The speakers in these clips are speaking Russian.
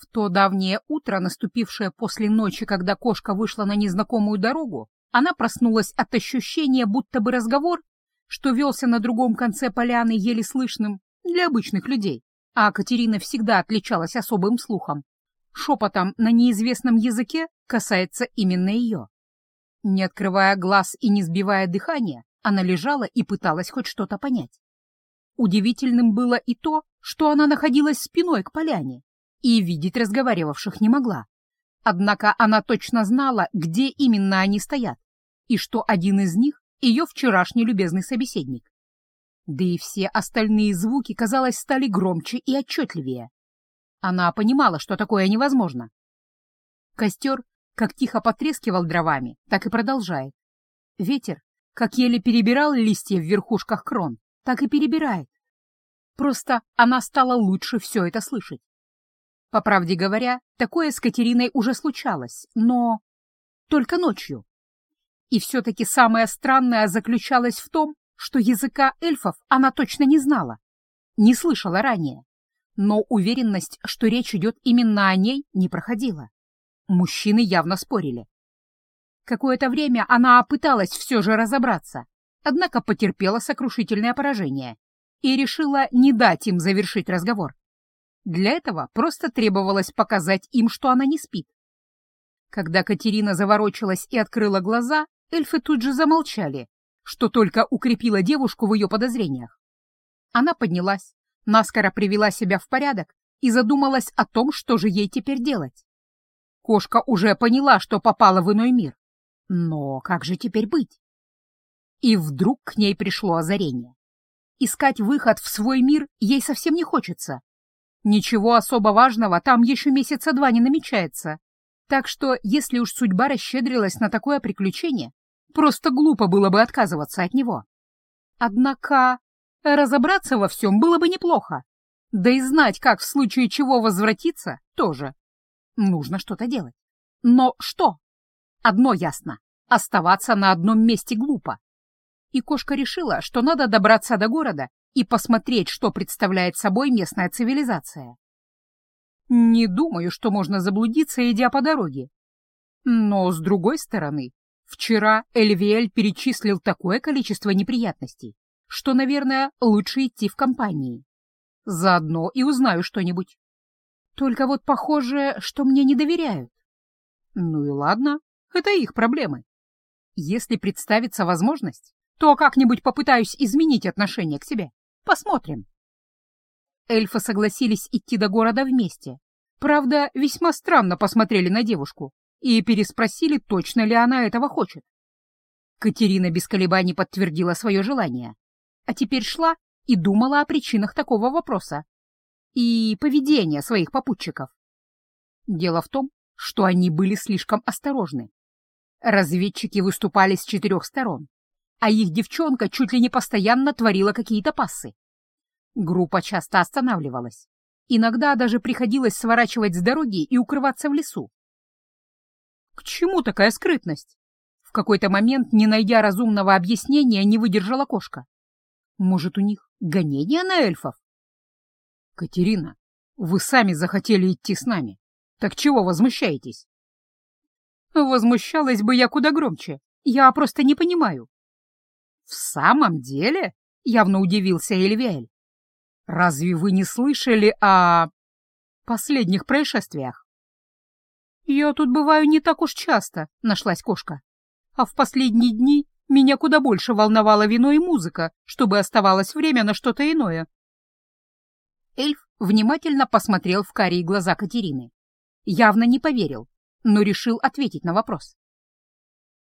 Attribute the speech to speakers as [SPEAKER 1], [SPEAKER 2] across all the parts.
[SPEAKER 1] В то давнее утро, наступившее после ночи, когда кошка вышла на незнакомую дорогу, она проснулась от ощущения, будто бы разговор, что велся на другом конце поляны еле слышным для обычных людей, а Катерина всегда отличалась особым слухом, шепотом на неизвестном языке касается именно ее. Не открывая глаз и не сбивая дыхания, она лежала и пыталась хоть что-то понять. Удивительным было и то, что она находилась спиной к поляне и видеть разговаривавших не могла. Однако она точно знала, где именно они стоят, и что один из них — ее вчерашний любезный собеседник. Да и все остальные звуки, казалось, стали громче и отчетливее. Она понимала, что такое невозможно. Костер как тихо потрескивал дровами, так и продолжает. Ветер, как еле перебирал листья в верхушках крон, так и перебирает. Просто она стала лучше все это слышать. По правде говоря, такое с Катериной уже случалось, но только ночью. И все-таки самое странное заключалось в том, что языка эльфов она точно не знала, не слышала ранее, но уверенность, что речь идет именно о ней, не проходила. Мужчины явно спорили. Какое-то время она пыталась все же разобраться, однако потерпела сокрушительное поражение и решила не дать им завершить разговор. Для этого просто требовалось показать им, что она не спит. Когда Катерина заворочилась и открыла глаза, эльфы тут же замолчали, что только укрепило девушку в ее подозрениях. Она поднялась, наскоро привела себя в порядок и задумалась о том, что же ей теперь делать. Кошка уже поняла, что попала в иной мир. Но как же теперь быть? И вдруг к ней пришло озарение. Искать выход в свой мир ей совсем не хочется, Ничего особо важного там еще месяца два не намечается. Так что, если уж судьба расщедрилась на такое приключение, просто глупо было бы отказываться от него. Однако разобраться во всем было бы неплохо. Да и знать, как в случае чего возвратиться, тоже. Нужно что-то делать. Но что? Одно ясно. Оставаться на одном месте глупо. И кошка решила, что надо добраться до города и посмотреть, что представляет собой местная цивилизация. Не думаю, что можно заблудиться, идя по дороге. Но, с другой стороны, вчера Эльвиэль перечислил такое количество неприятностей, что, наверное, лучше идти в компании. Заодно и узнаю что-нибудь. Только вот похоже, что мне не доверяют. Ну и ладно, это их проблемы. Если представится возможность, то как-нибудь попытаюсь изменить отношение к себе. Посмотрим. Эльфы согласились идти до города вместе. Правда, весьма странно посмотрели на девушку и переспросили, точно ли она этого хочет. Катерина без колебаний подтвердила свое желание, а теперь шла и думала о причинах такого вопроса и поведения своих попутчиков. Дело в том, что они были слишком осторожны. Разведчики выступали с четырех сторон, а их девчонка чуть ли не постоянно творила какие-то пассы. Группа часто останавливалась. Иногда даже приходилось сворачивать с дороги и укрываться в лесу. К чему такая скрытность? В какой-то момент, не найдя разумного объяснения, не выдержала кошка. Может, у них гонения на эльфов? Катерина, вы сами захотели идти с нами. Так чего возмущаетесь? Возмущалась бы я куда громче. Я просто не понимаю. «В самом деле?» — явно удивился Эльвиэль. «Разве вы не слышали о... последних происшествиях?» «Я тут бываю не так уж часто», — нашлась кошка. «А в последние дни меня куда больше волновало вино и музыка, чтобы оставалось время на что-то иное». Эльф внимательно посмотрел в карие глаза Катерины. Явно не поверил, но решил ответить на вопрос.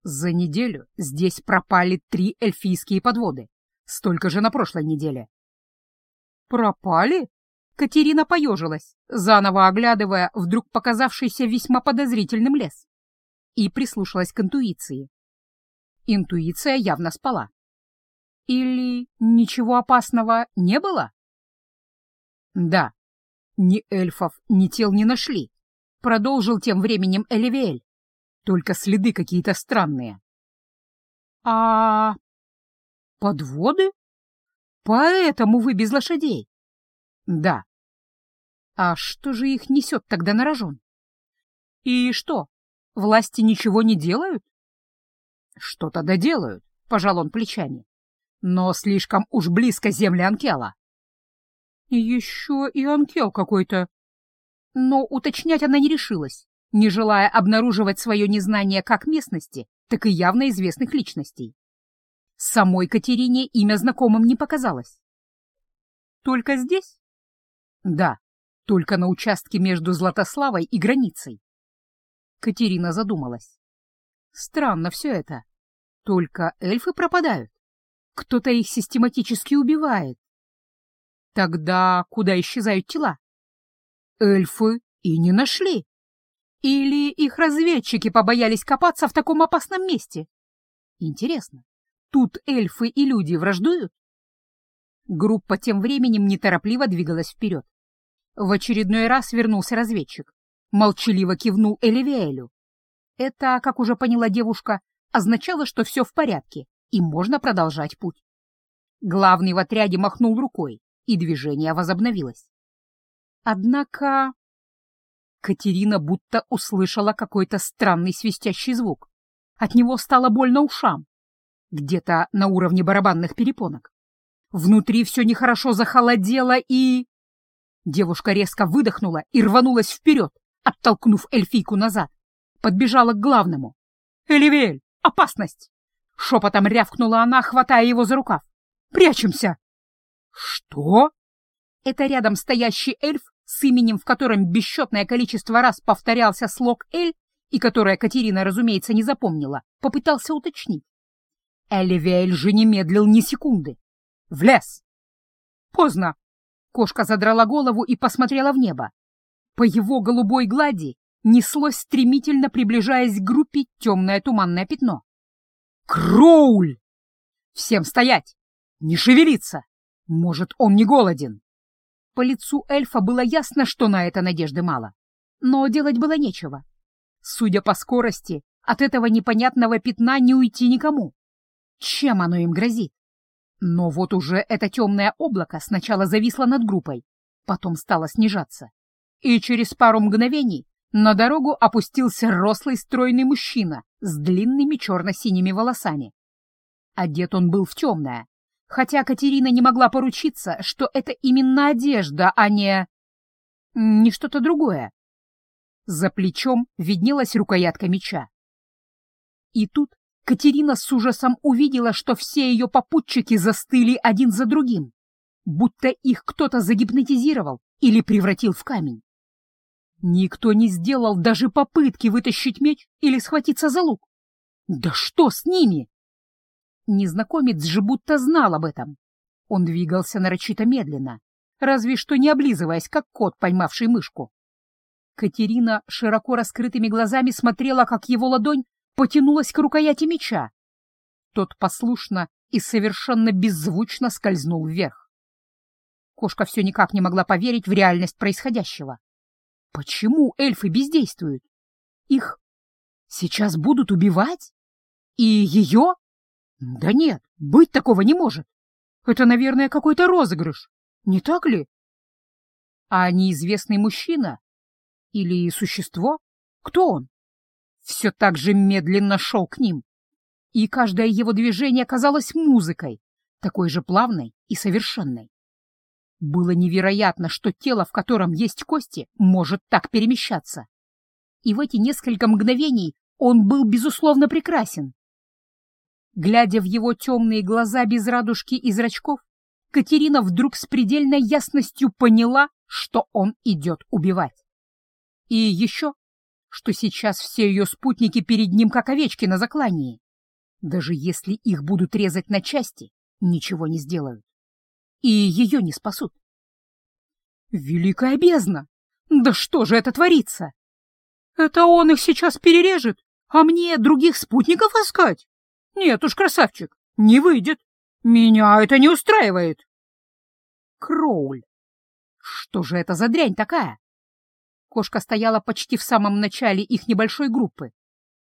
[SPEAKER 1] За неделю здесь пропали три эльфийские подводы. Столько же на прошлой неделе. Пропали? Катерина поежилась, заново оглядывая вдруг показавшийся весьма подозрительным лес. И прислушалась к интуиции. Интуиция явно спала. Или ничего опасного не было? Да, ни эльфов, ни тел не нашли, продолжил тем временем Эливиэль. Только следы какие-то странные. А подводы? Поэтому вы без лошадей? Да. А что же их несет тогда на рожон? И что, власти ничего не делают? Что-то доделают, пожал он плечами. Но слишком уж близко земли Анкела. Еще и Анкел какой-то. Но уточнять она не решилась, не желая обнаруживать свое незнание как местности, так и явно известных личностей. Самой Катерине имя знакомым не показалось. Только здесь? Да, только на участке между Златославой и границей. Катерина задумалась. Странно все это. Только эльфы пропадают. Кто-то их систематически убивает. Тогда куда исчезают тела? Эльфы и не нашли. Или их разведчики побоялись копаться в таком опасном месте? Интересно, тут эльфы и люди враждуют? Группа тем временем неторопливо двигалась вперед. В очередной раз вернулся разведчик. Молчаливо кивнул Эливиэлю. Это, как уже поняла девушка, означало, что все в порядке, и можно продолжать путь. Главный в отряде махнул рукой, и движение возобновилось. Однако Катерина будто услышала какой-то странный свистящий звук. От него стало больно ушам, где-то на уровне барабанных перепонок. Внутри все нехорошо захолодело и... Девушка резко выдохнула и рванулась вперед, оттолкнув эльфийку назад. Подбежала к главному. «Эливель, опасность!» Шепотом рявкнула она, хватая его за рукав. «Прячемся!» «Что?» Это рядом стоящий эльф с именем, в котором бесчетное количество раз повторялся слог «Эль», и которое Катерина, разумеется, не запомнила, попытался уточнить. Эливиэль же не медлил ни секунды. В лес! Поздно. Кошка задрала голову и посмотрела в небо. По его голубой глади неслось стремительно приближаясь к группе темное туманное пятно. Кроуль! Всем стоять! Не шевелиться! Может, он не голоден? По лицу эльфа было ясно, что на это надежды мало. Но делать было нечего. Судя по скорости, от этого непонятного пятна не уйти никому. Чем оно им грозит? Но вот уже это темное облако сначала зависло над группой, потом стало снижаться. И через пару мгновений на дорогу опустился рослый стройный мужчина с длинными черно-синими волосами. Одет он был в темное, хотя Катерина не могла поручиться, что это именно одежда, а не... не что-то другое. За плечом виднелась рукоятка меча. И тут Катерина с ужасом увидела, что все ее попутчики застыли один за другим, будто их кто-то загипнотизировал или превратил в камень. Никто не сделал даже попытки вытащить меч или схватиться за лук. Да что с ними? Незнакомец же будто знал об этом. Он двигался нарочито медленно, разве что не облизываясь, как кот, поймавший мышку. Катерина широко раскрытыми глазами смотрела, как его ладонь потянулась к рукояти меча. Тот послушно и совершенно беззвучно скользнул вверх. Кошка все никак не могла поверить в реальность происходящего. Почему эльфы бездействуют? Их сейчас будут убивать? И ее? Да нет, быть такого не может. Это, наверное, какой-то розыгрыш. Не так ли? А неизвестный мужчина? Или существо? Кто он? Все так же медленно шел к ним. И каждое его движение казалось музыкой, такой же плавной и совершенной. Было невероятно, что тело, в котором есть кости, может так перемещаться. И в эти несколько мгновений он был, безусловно, прекрасен. Глядя в его темные глаза без радужки и зрачков, Катерина вдруг с предельной ясностью поняла, что он идет убивать. И еще, что сейчас все ее спутники перед ним как овечки на заклании. Даже если их будут резать на части, ничего не сделают. И ее не спасут. Великая бездна! Да что же это творится? Это он их сейчас перережет, а мне других спутников искать? Нет уж, красавчик, не выйдет. Меня это не устраивает. Кроуль. Что же это за дрянь такая? Кошка стояла почти в самом начале их небольшой группы.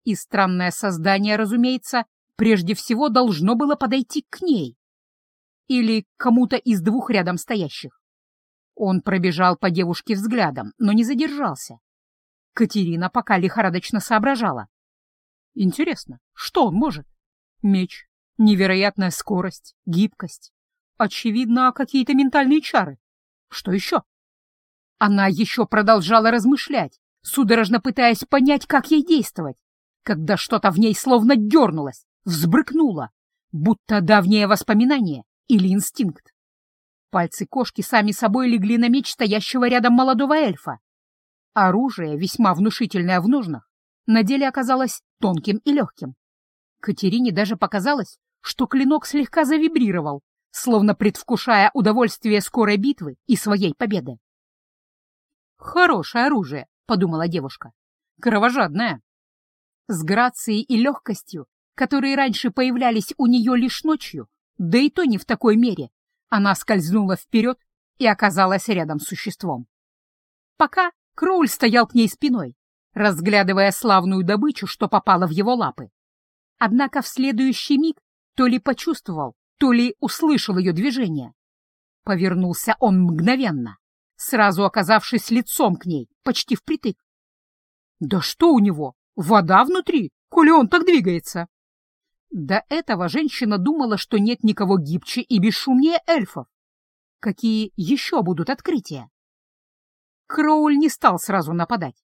[SPEAKER 1] И странное создание, разумеется, прежде всего должно было подойти к ней. Или к кому-то из двух рядом стоящих. Он пробежал по девушке взглядом, но не задержался. Катерина пока лихорадочно соображала. Интересно, что он может? Меч, невероятная скорость, гибкость. Очевидно, какие-то ментальные чары. Что еще? Она еще продолжала размышлять, судорожно пытаясь понять, как ей действовать, когда что-то в ней словно дернулось, взбрыкнуло, будто давнее воспоминание или инстинкт. Пальцы кошки сами собой легли на меч стоящего рядом молодого эльфа. Оружие, весьма внушительное в ножнах, на деле оказалось тонким и легким. Катерине даже показалось, что клинок слегка завибрировал, словно предвкушая удовольствие скорой битвы и своей победы. «Хорошее оружие», — подумала девушка, — «кровожадное». С грацией и легкостью, которые раньше появлялись у нее лишь ночью, да и то не в такой мере, она скользнула вперед и оказалась рядом с существом. Пока Кроуль стоял к ней спиной, разглядывая славную добычу, что попала в его лапы. Однако в следующий миг то ли почувствовал, то ли услышал ее движение. Повернулся он мгновенно, сразу оказавшись лицом к ней, почти впритык. «Да что у него? Вода внутри, коли он так двигается!» До этого женщина думала, что нет никого гибче и бесшумнее эльфов. Какие еще будут открытия? Кроуль не стал сразу нападать.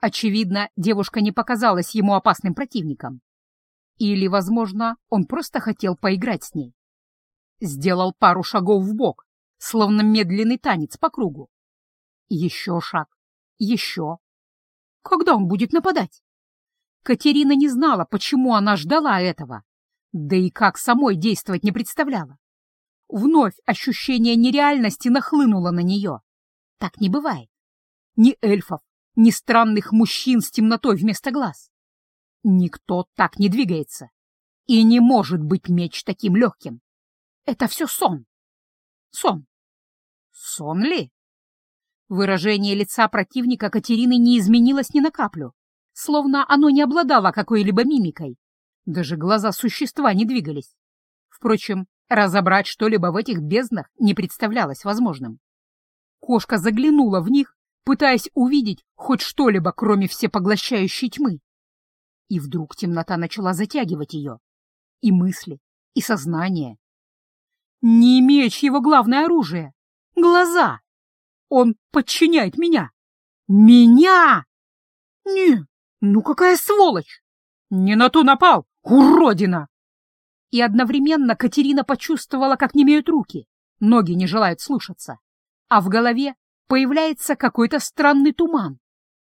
[SPEAKER 1] Очевидно, девушка не показалась ему опасным противником. Или, возможно, он просто хотел поиграть с ней. Сделал пару шагов в бок, словно медленный танец по кругу. Еще шаг, еще. Когда он будет нападать? Катерина не знала, почему она ждала этого, да и как самой действовать не представляла. Вновь ощущение нереальности нахлынуло на нее. Так не бывает. Ни эльфов, ни странных мужчин с темнотой вместо глаз. Никто так не двигается. И не может быть меч таким легким. Это все сон. Сон. Сон ли? Выражение лица противника Катерины не изменилось ни на каплю словно оно не обладало какой-либо мимикой. Даже глаза существа не двигались. Впрочем, разобрать что-либо в этих безднах не представлялось возможным. Кошка заглянула в них, пытаясь увидеть хоть что-либо, кроме всепоглощающей тьмы. И вдруг темнота начала затягивать ее. И мысли, и сознание. Не меч его главное оружие. Глаза. Он подчиняет меня. Меня! Не, ну какая сволочь! Не на ту напал, уродина! И одновременно Катерина почувствовала, как немеют руки, ноги не желают слушаться, а в голове появляется какой-то странный туман,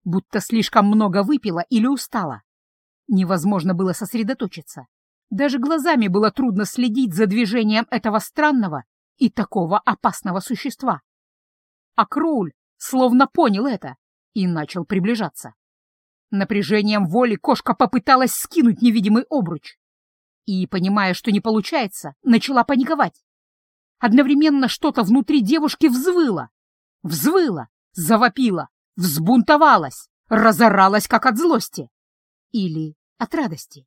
[SPEAKER 1] будто слишком много выпила или устала. Невозможно было сосредоточиться. Даже глазами было трудно следить за движением этого странного и такого опасного существа. А Кроуль словно понял это и начал приближаться. Напряжением воли кошка попыталась скинуть невидимый обруч. И, понимая, что не получается, начала паниковать. Одновременно что-то внутри девушки взвыло. Взвыло, завопило, взбунтовалось, разоралось, как от злости. Или от радости.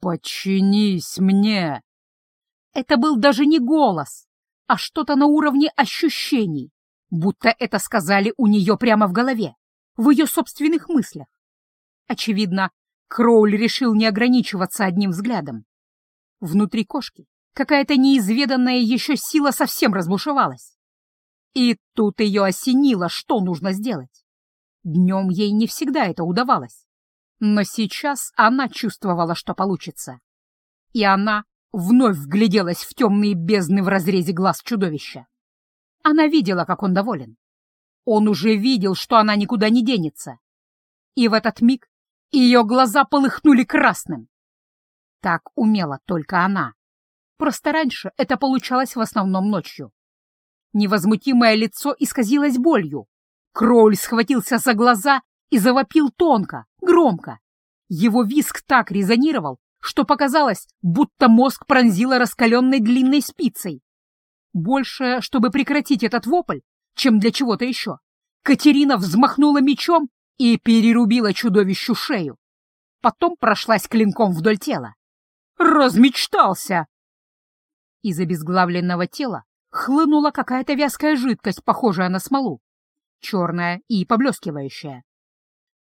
[SPEAKER 1] «Подчинись мне!» Это был даже не голос, а что-то на уровне ощущений, будто это сказали у нее прямо в голове в ее собственных мыслях. Очевидно, Кроуль решил не ограничиваться одним взглядом. Внутри кошки какая-то неизведанная еще сила совсем разбушевалась. И тут ее осенило, что нужно сделать. Днем ей не всегда это удавалось. Но сейчас она чувствовала, что получится. И она вновь вгляделась в темные бездны в разрезе глаз чудовища. Она видела, как он доволен. Он уже видел, что она никуда не денется. И в этот миг ее глаза полыхнули красным. Так умела только она. Просто раньше это получалось в основном ночью. Невозмутимое лицо исказилось болью. Кроуль схватился за глаза и завопил тонко, громко. Его виск так резонировал, что показалось, будто мозг пронзило раскаленной длинной спицей. Больше, чтобы прекратить этот вопль, чем для чего-то еще. Катерина взмахнула мечом и перерубила чудовищу шею. Потом прошлась клинком вдоль тела. Размечтался! Из обезглавленного тела хлынула какая-то вязкая жидкость, похожая на смолу, черная и поблескивающая.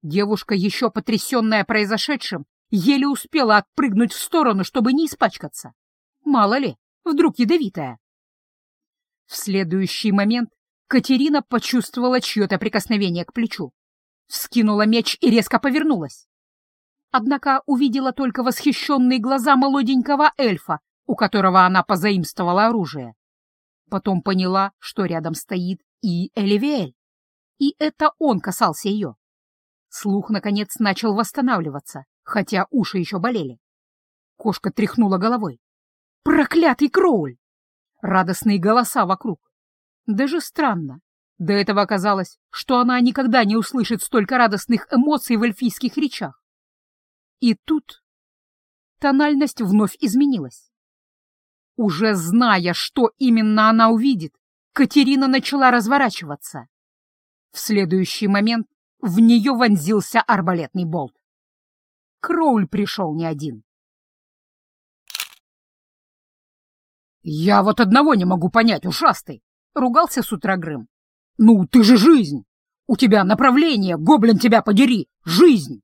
[SPEAKER 1] Девушка, еще потрясенная произошедшим, еле успела отпрыгнуть в сторону, чтобы не испачкаться. Мало ли, вдруг ядовитая. В следующий момент Катерина почувствовала чье-то прикосновение к плечу, вскинула меч и резко повернулась. Однако увидела только восхищенные глаза молоденького эльфа, у которого она позаимствовала оружие. Потом поняла, что рядом стоит и Эливиэль. И это он касался ее. Слух, наконец, начал восстанавливаться, хотя уши еще болели. Кошка тряхнула головой. «Проклятый Кроуль!» Радостные голоса вокруг. Даже странно. До этого оказалось, что она никогда не услышит столько радостных эмоций в эльфийских речах. И тут тональность вновь изменилась. Уже зная, что именно она увидит, Катерина начала разворачиваться. В следующий момент в нее вонзился арбалетный болт. Кроуль пришел не один. «Я вот одного не могу понять, ушастый!» — ругался с утра Грым. «Ну, ты же жизнь! У тебя направление, гоблин тебя подери! Жизнь!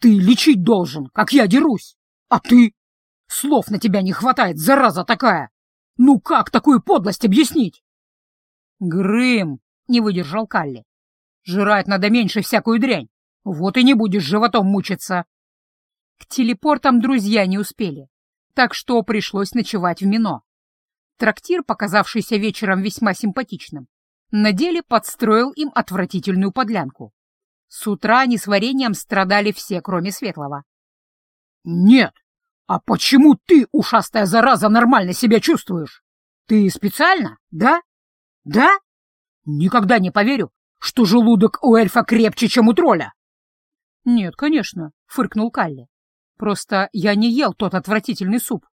[SPEAKER 1] Ты лечить должен, как я дерусь! А ты? Слов на тебя не хватает, зараза такая! Ну как такую подлость объяснить?» «Грым!» — не выдержал Калли. «Жрать надо меньше всякую дрянь, вот и не будешь животом мучиться!» К телепортам друзья не успели, так что пришлось ночевать в Мино. Трактир, показавшийся вечером весьма симпатичным, на деле подстроил им отвратительную подлянку. С утра они с вареньем страдали все, кроме Светлого. «Нет, а почему ты, ушастая зараза, нормально себя чувствуешь? Ты специально, да? Да? Никогда не поверю, что желудок у эльфа крепче, чем у тролля». «Нет, конечно», — фыркнул Калли. «Просто я не ел тот отвратительный суп.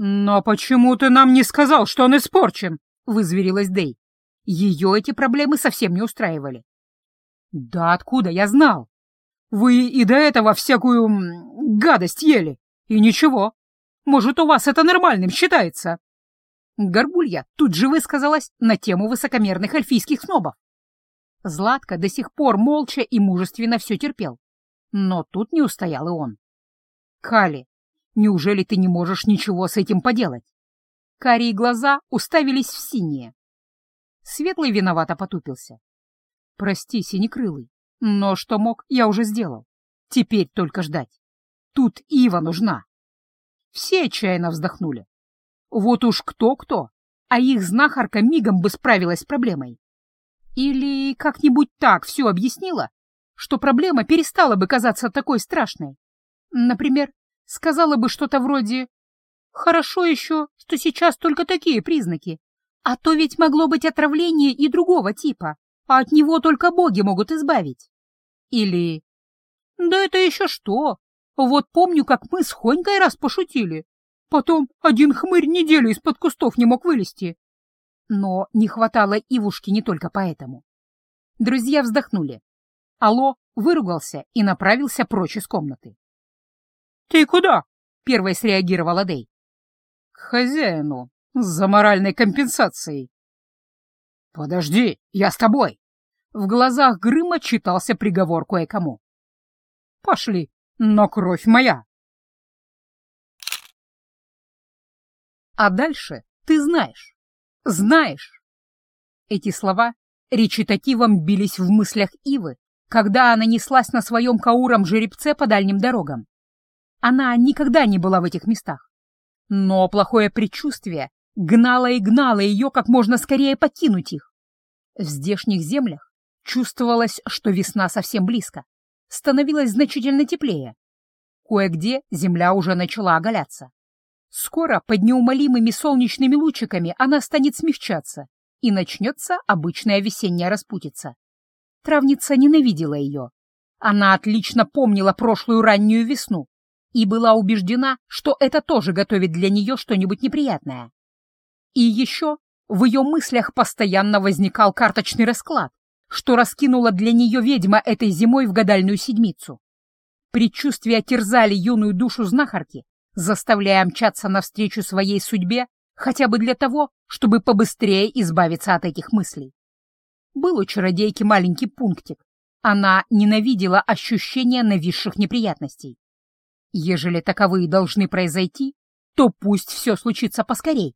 [SPEAKER 1] «Но почему ты нам не сказал, что он испорчен?» — вызверилась Дэй. Ее эти проблемы совсем не устраивали. «Да откуда я знал? Вы и до этого всякую гадость ели, и ничего. Может, у вас это нормальным считается?» Горбулья тут же высказалась на тему высокомерных эльфийских снобов. Златка до сих пор молча и мужественно все терпел. Но тут не устоял и он. «Кали, Неужели ты не можешь ничего с этим поделать? Карие глаза уставились в синие. Светлый виновато потупился. Прости, синекрылый, но что мог, я уже сделал. Теперь только ждать. Тут Ива нужна. Все отчаянно вздохнули. Вот уж кто-кто, а их знахарка мигом бы справилась с проблемой. Или как-нибудь так все объяснила, что проблема перестала бы казаться такой страшной. Например, сказала бы что-то вроде «Хорошо еще, что сейчас только такие признаки, а то ведь могло быть отравление и другого типа, а от него только боги могут избавить». Или «Да это еще что? Вот помню, как мы с Хонькой раз пошутили. Потом один хмырь неделю из-под кустов не мог вылезти». Но не хватало Ивушки не только поэтому. Друзья вздохнули. Алло выругался и направился прочь из комнаты. «Ты куда?» — первой среагировала Дэй. «К хозяину, за моральной компенсацией». «Подожди, я с тобой!» В глазах Грыма читался приговор кое-кому. «Пошли, но кровь моя!» А дальше ты знаешь, знаешь. Эти слова речитативом бились в мыслях Ивы, когда она неслась на своем кауром жеребце по дальним дорогам. Она никогда не была в этих местах. Но плохое предчувствие гнало и гнало ее как можно скорее покинуть их. В здешних землях чувствовалось, что весна совсем близко. Становилось значительно теплее. Кое-где земля уже начала оголяться. Скоро под неумолимыми солнечными лучиками она станет смягчаться, и начнется обычная весенняя распутица. Травница ненавидела ее. Она отлично помнила прошлую раннюю весну, и была убеждена, что это тоже готовит для нее что-нибудь неприятное. И еще в ее мыслях постоянно возникал карточный расклад, что раскинула для нее ведьма этой зимой в гадальную седмицу. Предчувствия терзали юную душу знахарки, заставляя мчаться навстречу своей судьбе, хотя бы для того, чтобы побыстрее избавиться от этих мыслей. Был у чародейки маленький пунктик. Она ненавидела ощущение нависших неприятностей. Ежели таковые должны произойти, то пусть все случится поскорей.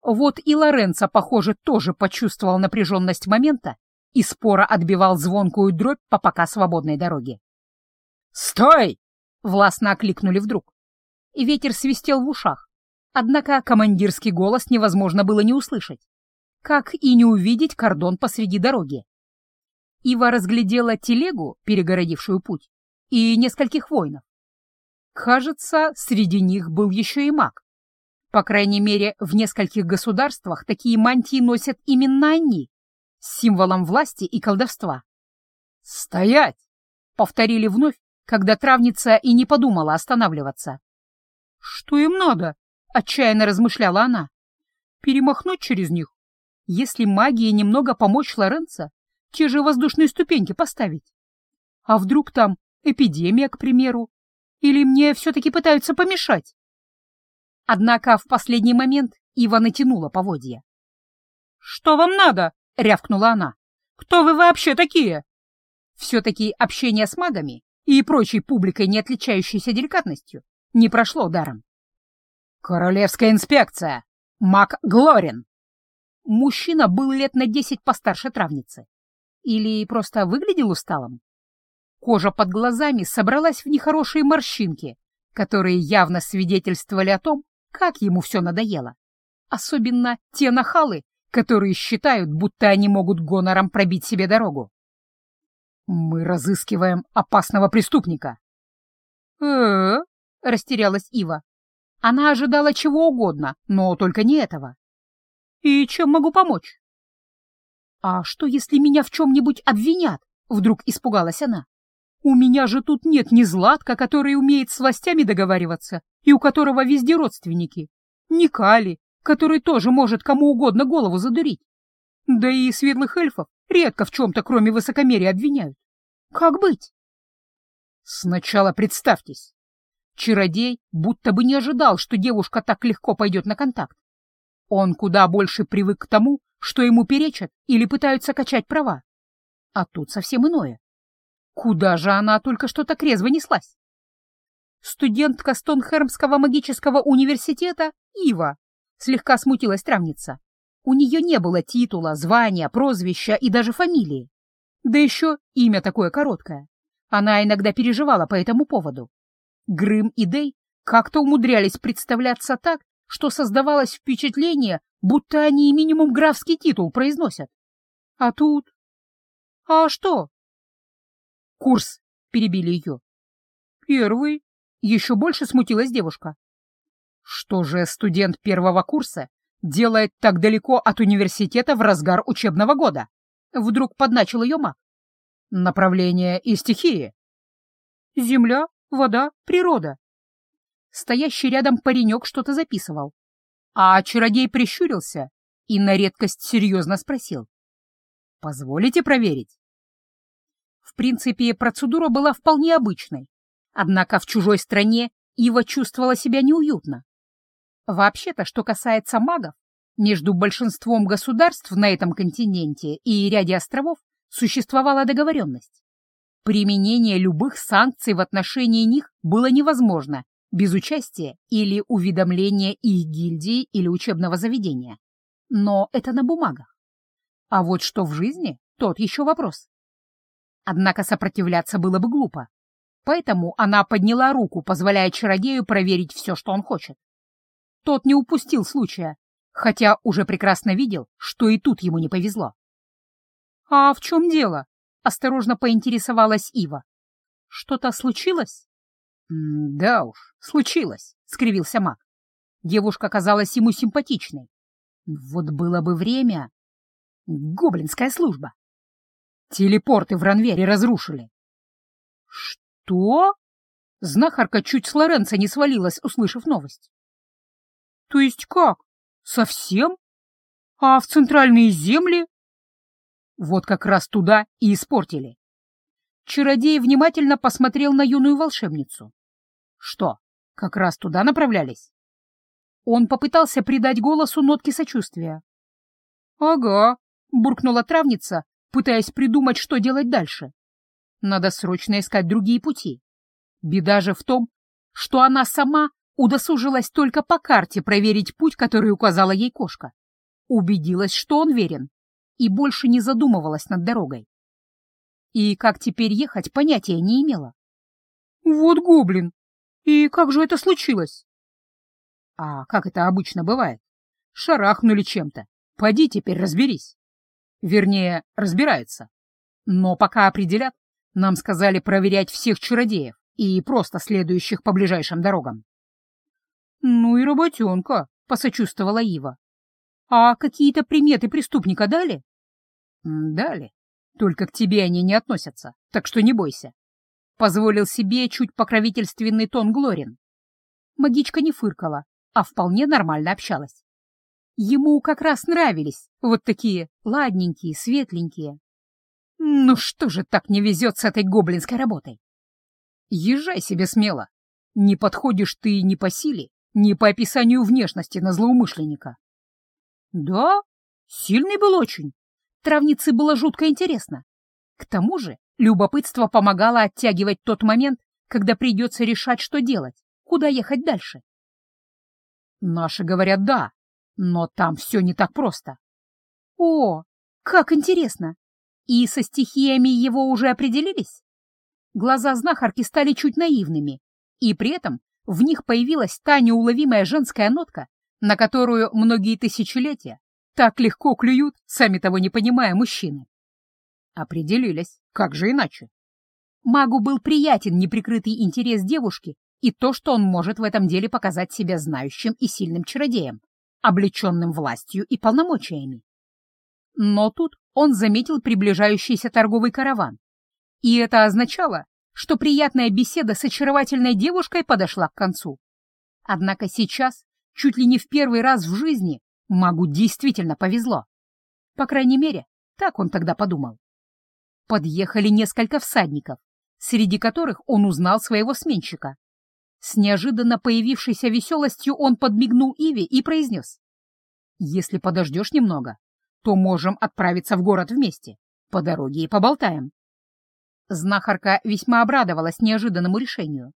[SPEAKER 1] Вот и Лоренцо, похоже, тоже почувствовал напряженность момента и споро отбивал звонкую дробь по пока свободной дороге. «Стой!» — властно окликнули вдруг. И ветер свистел в ушах, однако командирский голос невозможно было не услышать, как и не увидеть кордон посреди дороги. Ива разглядела телегу, перегородившую путь, и нескольких воинов. Кажется, среди них был еще и маг. По крайней мере, в нескольких государствах такие мантии носят именно они, с символом власти и колдовства. «Стоять!» — повторили вновь, когда травница и не подумала останавливаться. «Что им надо?» — отчаянно размышляла она. «Перемахнуть через них? Если магии немного помочь Лоренцо, те же воздушные ступеньки поставить. А вдруг там эпидемия, к примеру, или мне все-таки пытаются помешать? Однако в последний момент Ива натянула поводья. «Что вам надо?» — рявкнула она. «Кто вы вообще такие?» Все-таки общение с магами и прочей публикой, не отличающейся деликатностью, не прошло даром. «Королевская инспекция! Маг Глорин!» Мужчина был лет на десять постарше травницы. Или просто выглядел усталым? Кожа под глазами собралась в нехорошие морщинки, которые явно свидетельствовали о том, как ему все надоело. Особенно те нахалы, которые считают, будто они могут гонором пробить себе дорогу. «Мы разыскиваем опасного преступника». «Э-э-э», растерялась Ива. Она ожидала чего угодно, но только не этого. «И чем могу помочь?» «А что, если меня в чем-нибудь обвинят?» — вдруг испугалась она. У меня же тут нет ни Златка, который умеет с властями договариваться, и у которого везде родственники, ни Кали, который тоже может кому угодно голову задурить. Да и светлых эльфов редко в чем-то, кроме высокомерия, обвиняют. Как быть? Сначала представьтесь. Чародей будто бы не ожидал, что девушка так легко пойдет на контакт. Он куда больше привык к тому, что ему перечат или пытаются качать права. А тут совсем иное. Куда же она только что так резво неслась? Студентка Стонхермского магического университета Ива. Слегка смутилась травница. У нее не было титула, звания, прозвища и даже фамилии. Да еще имя такое короткое. Она иногда переживала по этому поводу. Грым и Дей как-то умудрялись представляться так, что создавалось впечатление, будто они минимум графский титул произносят. А тут... А что? «Курс!» — перебили ее. «Первый!» — еще больше смутилась девушка. «Что же студент первого курса делает так далеко от университета в разгар учебного года?» Вдруг подначил ее маг. «Направление и стихии?» «Земля, вода, природа». Стоящий рядом паренек что-то записывал. А чародей прищурился и на редкость серьезно спросил. «Позволите проверить?» В принципе, процедура была вполне обычной. Однако в чужой стране Ива чувствовала себя неуютно. Вообще-то, что касается магов, между большинством государств на этом континенте и ряде островов существовала договоренность. Применение любых санкций в отношении них было невозможно без участия или уведомления их гильдии или учебного заведения. Но это на бумагах. А вот что в жизни, тот еще вопрос. Однако сопротивляться было бы глупо. Поэтому она подняла руку, позволяя чародею проверить все, что он хочет. Тот не упустил случая, хотя уже прекрасно видел, что и тут ему не повезло. «А в чем дело?» — осторожно поинтересовалась Ива. «Что-то случилось?» «Да уж, случилось», — скривился маг. Девушка казалась ему симпатичной. Вот было бы время... Гоблинская служба. Телепорты в Ранвере разрушили. Что? Знахарка чуть с Лоренца не свалилась, услышав новость. То есть как? Совсем? А в центральные земли? Вот как раз туда и испортили. Чародей внимательно посмотрел на юную волшебницу. Что, как раз туда направлялись? Он попытался придать голосу нотки сочувствия. «Ага», — буркнула травница, пытаясь придумать, что делать дальше. «Надо срочно искать другие пути. Беда же в том, что она сама удосужилась только по карте проверить путь, который указала ей кошка. Убедилась, что он верен, и больше не задумывалась над дорогой. И как теперь ехать, понятия не имела. «Вот гоблин! И как же это случилось?» А как это обычно бывает? Шарахнули чем-то. Пойди теперь разберись. Вернее, разбирается. Но пока определят, нам сказали проверять всех чародеев и просто следующих по ближайшим дорогам. Ну и работенка, посочувствовала Ива. А какие-то приметы преступника дали? Дали. Только к тебе они не относятся, так что не бойся. Позволил себе чуть покровительственный тон Глорин. Магичка не фыркала, а вполне нормально общалась. Ему как раз нравились вот такие ладненькие, светленькие. Ну что же так не везет с этой гоблинской работой? Езжай себе смело. Не подходишь ты ни по силе, ни по описанию внешности на злоумышленника. Да, сильный был очень. Травнице было жутко интересно. К тому же любопытство помогало оттягивать тот момент, когда придется решать, что делать, куда ехать дальше. Наши говорят «да», но там все не так просто. О, как интересно! И со стихиями его уже определились? Глаза знахарки стали чуть наивными, и при этом в них появилась та неуловимая женская нотка, на которую многие тысячелетия так легко клюют, сами того не понимая, мужчины. Определились, как же иначе? Магу был приятен неприкрытый интерес девушки и то, что он может в этом деле показать себя знающим и сильным чародеем, облеченным властью и полномочиями. Но тут он заметил приближающийся торговый караван, и это означало, что приятная беседа с очаровательной девушкой подошла к концу. Однако сейчас, чуть ли не в первый раз в жизни, магу действительно повезло. По крайней мере, так он тогда подумал. Подъехали несколько всадников, среди которых он узнал своего сменщика. С неожиданно появившейся веселостью он подмигнул Иве и произнес. «Если подождешь немного, то можем отправиться в город вместе. По дороге и поболтаем». Знахарка весьма обрадовалась неожиданному решению.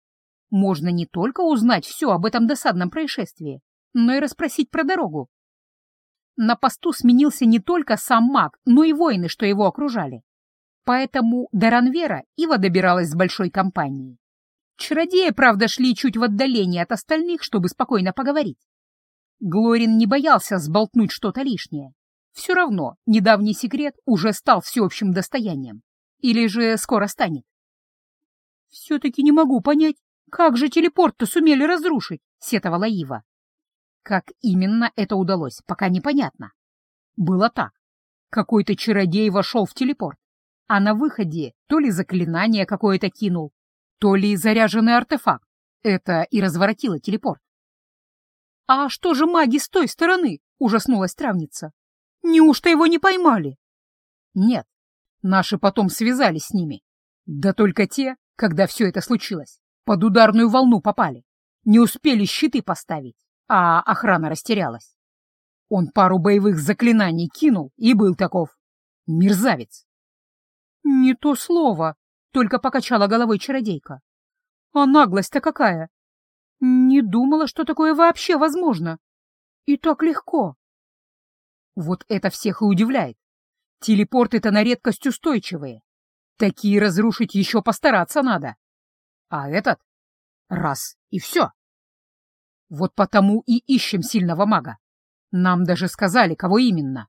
[SPEAKER 1] Можно не только узнать все об этом досадном происшествии, но и расспросить про дорогу. На посту сменился не только сам маг, но и воины, что его окружали. Поэтому до Ранвера Ива добиралась с большой компанией. Чародеи, правда, шли чуть в отдалении от остальных, чтобы спокойно поговорить. Глорин не боялся сболтнуть что-то лишнее. Все равно недавний секрет уже стал всеобщим достоянием. Или же скоро станет. «Все-таки не могу понять, как же телепорт-то сумели разрушить?» — сетовала Ива. Как именно это удалось, пока непонятно. Было так. Какой-то чародей вошел в телепорт, а на выходе то ли заклинание какое-то кинул, то ли заряженный артефакт. Это и разворотило телепорт. «А что же маги с той стороны?» — ужаснулась травница. «Неужто его не поймали?» «Нет, наши потом связались с ними. Да только те, когда все это случилось, под ударную волну попали. Не успели щиты поставить, а охрана растерялась. Он пару боевых заклинаний кинул и был таков. Мерзавец. «Не то слово», только покачала головой чародейка. А наглость-то какая! Не думала, что такое вообще возможно. И так легко. Вот это всех и удивляет. Телепорты-то на редкость устойчивые. Такие разрушить еще постараться надо. А этот — раз и все. Вот потому и ищем сильного мага. Нам даже сказали, кого именно.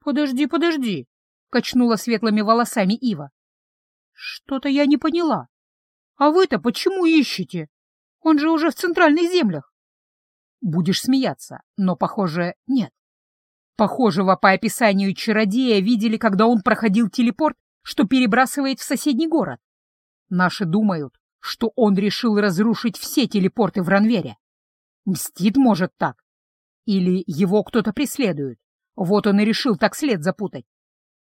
[SPEAKER 1] «Подожди, подожди», — качнула светлыми волосами Ива. Что-то я не поняла. А вы-то почему ищете? Он же уже в центральных землях. Будешь смеяться, но, похоже, нет. Похожего по описанию чародея видели, когда он проходил телепорт, что перебрасывает в соседний город. Наши думают, что он решил разрушить все телепорты в Ранвере. Мстит, может, так. Или его кто-то преследует. Вот он и решил так след запутать.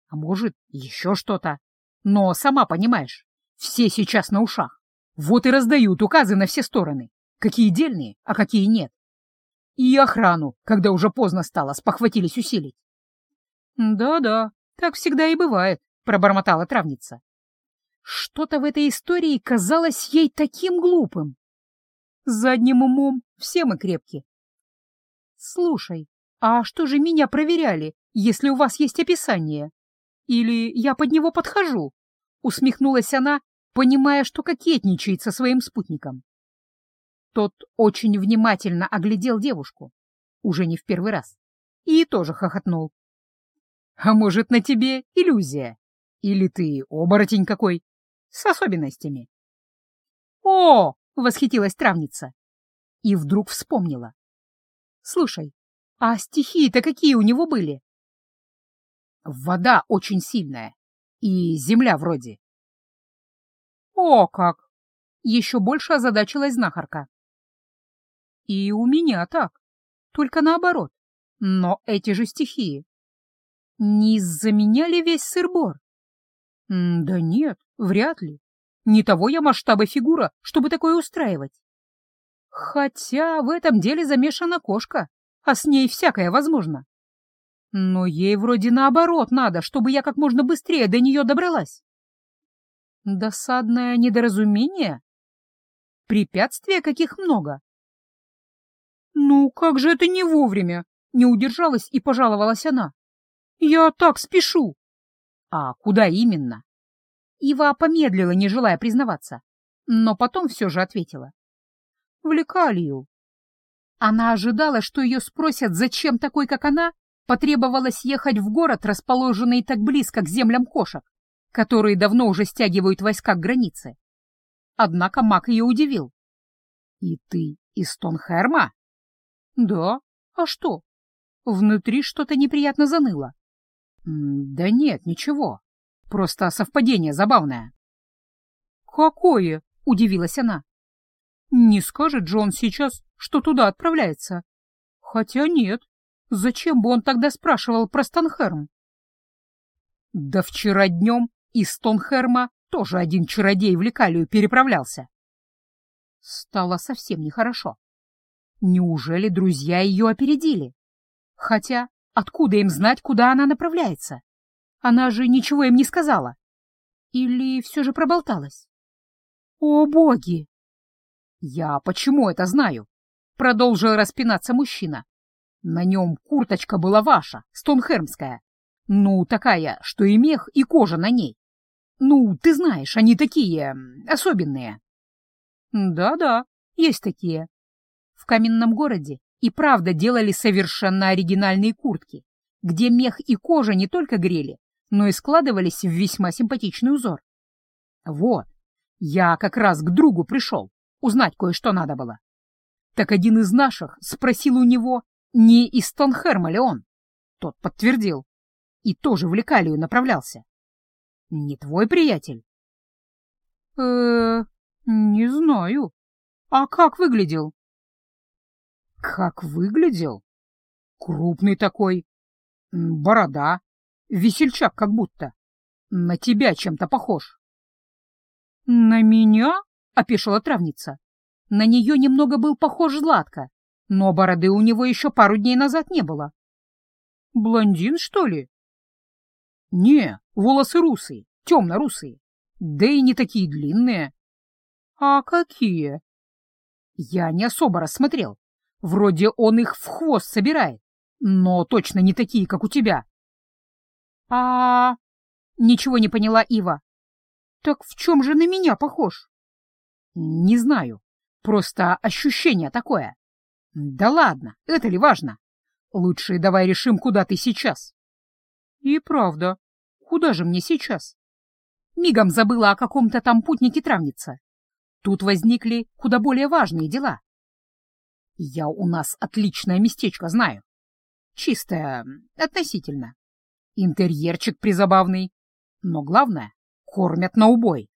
[SPEAKER 1] А может, еще что-то. Но, сама понимаешь, все сейчас на ушах. Вот и раздают указы на все стороны. Какие дельные, а какие нет. И охрану, когда уже поздно стало, спохватились усилить. «Да-да, так всегда и бывает», — пробормотала травница. Что-то в этой истории казалось ей таким глупым. Задним умом все мы крепки. Слушай, а что же меня проверяли, если у вас есть описание? Или я под него подхожу? Усмехнулась она, понимая, что кокетничает со своим спутником. Тот очень внимательно оглядел девушку, уже не в первый раз, и тоже хохотнул. «А может, на тебе иллюзия? Или ты оборотень какой? С особенностями?» «О!» — восхитилась травница. И вдруг вспомнила. «Слушай, а стихии-то какие у него были?» «Вода очень сильная. И земля вроде». «О, как!» — еще больше озадачилась знахарка. «И у меня так, только наоборот. Но эти же стихии. Не из-за меня ли весь сыр-бор?» «Да нет, вряд ли. Не того я масштаба фигура, чтобы такое устраивать. Хотя в этом деле замешана кошка, а с ней всякое возможно. Но ей вроде наоборот надо, чтобы я как можно быстрее до нее добралась. Досадное недоразумение? Препятствия каких много? Ну, как же это не вовремя? Не удержалась и пожаловалась она. Я так спешу. А куда именно? Ива помедлила, не желая признаваться, но потом все же ответила. В лекалию. Она ожидала, что ее спросят, зачем такой, как она, потребовалось ехать в город, расположенный так близко к землям кошек, которые давно уже стягивают войска к границе. Однако маг ее удивил. «И ты из Тонхерма?» «Да. А что?» Внутри что-то неприятно заныло. «Да нет, ничего. Просто совпадение забавное. «Какое?» — удивилась она. «Не скажет же он сейчас, что туда отправляется. Хотя нет. Зачем бы он тогда спрашивал про Станхерм?» «Да вчера днем из Тонхерма тоже один чародей в Лекалию переправлялся». Стало совсем нехорошо. Неужели друзья ее опередили? Хотя откуда им знать, куда она направляется? Она же ничего им не сказала. Или все же проболталась? О, боги! Я почему это знаю? Продолжил распинаться мужчина. На нем курточка была ваша, стонхермская. Ну, такая, что и мех, и кожа на ней. Ну, ты знаешь, они такие... особенные. Да-да, есть такие. В каменном городе и правда делали совершенно оригинальные куртки, где мех и кожа не только грели, но и складывались в весьма симпатичный узор. Вот, я как раз к другу пришел, узнать кое-что надо было. Так один из наших спросил у него, не из Тонхерма ли он. Тот подтвердил. И тоже в лекалию направлялся. Не твой приятель? э не знаю. А как выглядел? Как выглядел? Крупный такой. Борода, Весельчак как будто. На тебя чем-то похож. — На меня? — опешила травница. На нее немного был похож Златко, но бороды у него еще пару дней назад не было. — Блондин, что ли? — Не, волосы русые, темно-русые. Да и не такие длинные. — А какие? — Я не особо рассмотрел. Вроде он их в хвост собирает, но точно не такие, как у тебя а Ничего не поняла Ива. «Так в чем же на меня похож?» «Не знаю. Просто ощущение такое. Да ладно, это ли важно? Лучше давай решим, куда ты сейчас». «И правда, куда же мне сейчас?» Мигом забыла о каком-то там путнике травница. Тут возникли куда более важные дела. Я у нас отличное местечко знаю. Чистое относительно. Интерьерчик призабавный. Но главное — кормят на убой.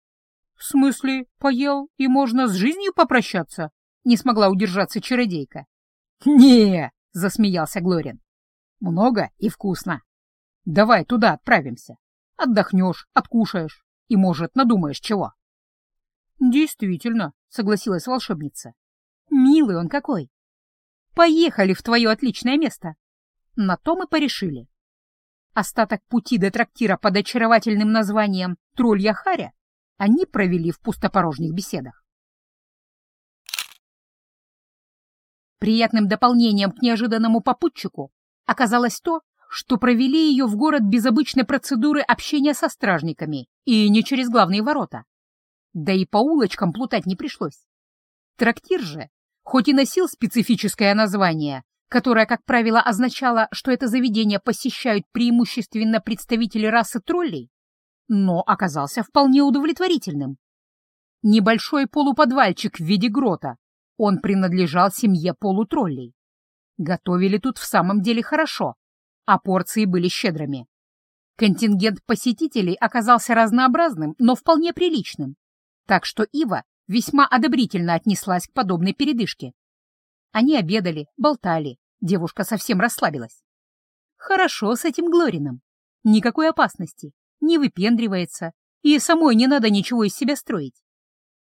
[SPEAKER 1] — В смысле, поел и можно с жизнью попрощаться? — не смогла удержаться чародейка. — Не, — засмеялся Глорин. — Много и вкусно. Давай туда отправимся. Отдохнешь, откушаешь и, может, надумаешь чего. — Действительно, — согласилась волшебница. — Милый он какой. Поехали в твое отличное место. На то мы порешили. Остаток пути до трактира под очаровательным названием «Троллья Харя» они провели в пустопорожних беседах. Приятным дополнением к неожиданному попутчику оказалось то, что провели ее в город без обычной процедуры общения со стражниками и не через главные ворота. Да и по улочкам плутать не пришлось. Трактир же, хоть и носил специфическое название, которое, как правило, означало, что это заведение посещают преимущественно представители расы троллей, но оказался вполне удовлетворительным. Небольшой полуподвальчик в виде грота, он принадлежал семье полутроллей. Готовили тут в самом деле хорошо, а порции были щедрыми. Контингент посетителей оказался разнообразным, но вполне приличным, так что Ива весьма одобрительно отнеслась к подобной передышке. Они обедали, болтали, девушка совсем расслабилась. Хорошо с этим Глорином. Никакой опасности, не выпендривается, и самой не надо ничего из себя строить.